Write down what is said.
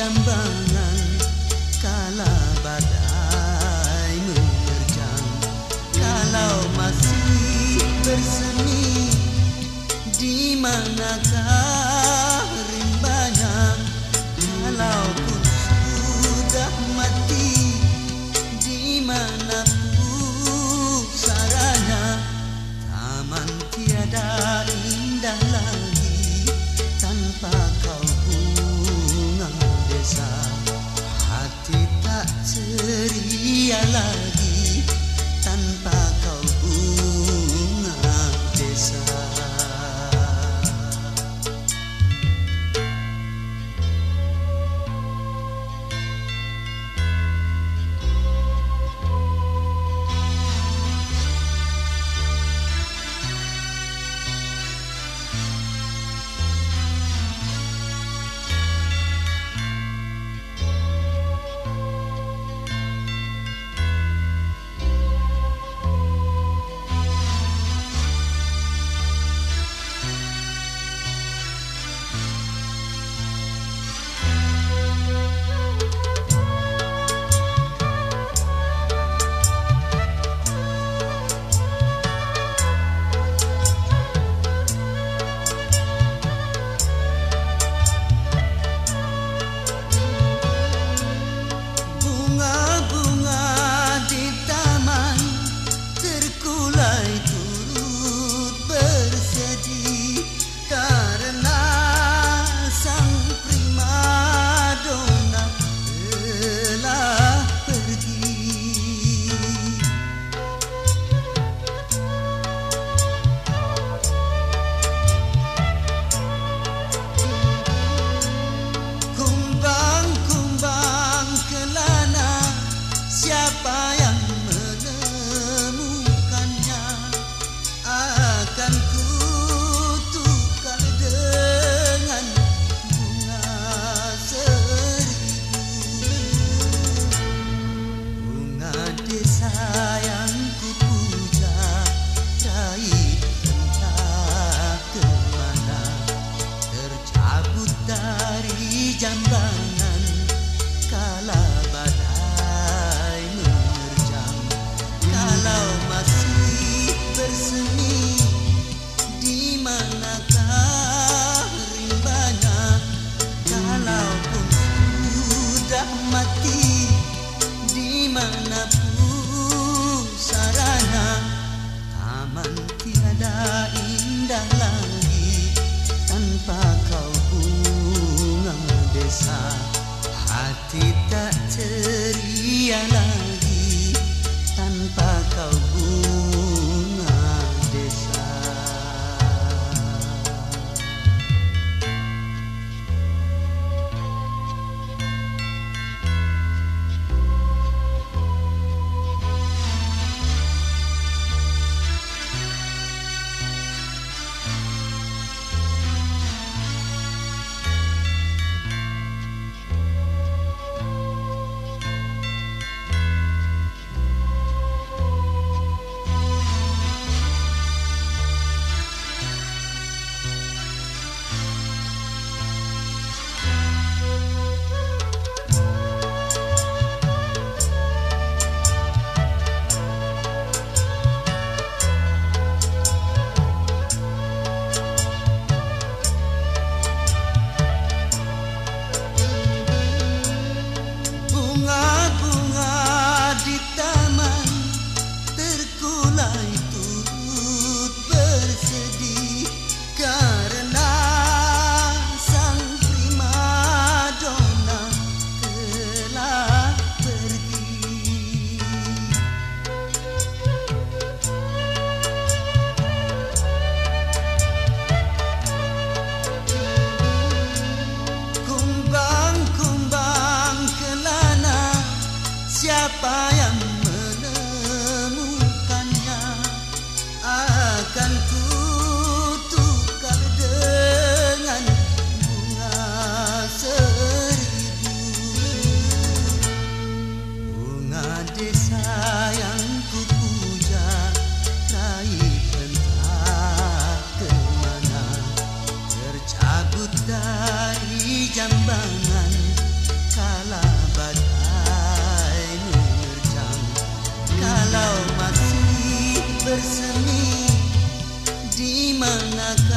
jambangan Kala badai menerjang. Kalau masih bersemi Di manakah tak ceria lagi Tanpa siapa yang menemukannya akan ku tukar dengan bunga seribu bunga desa yang ku puja Raih entah kemana tercabut dari jambangnya. Bersemi di manakah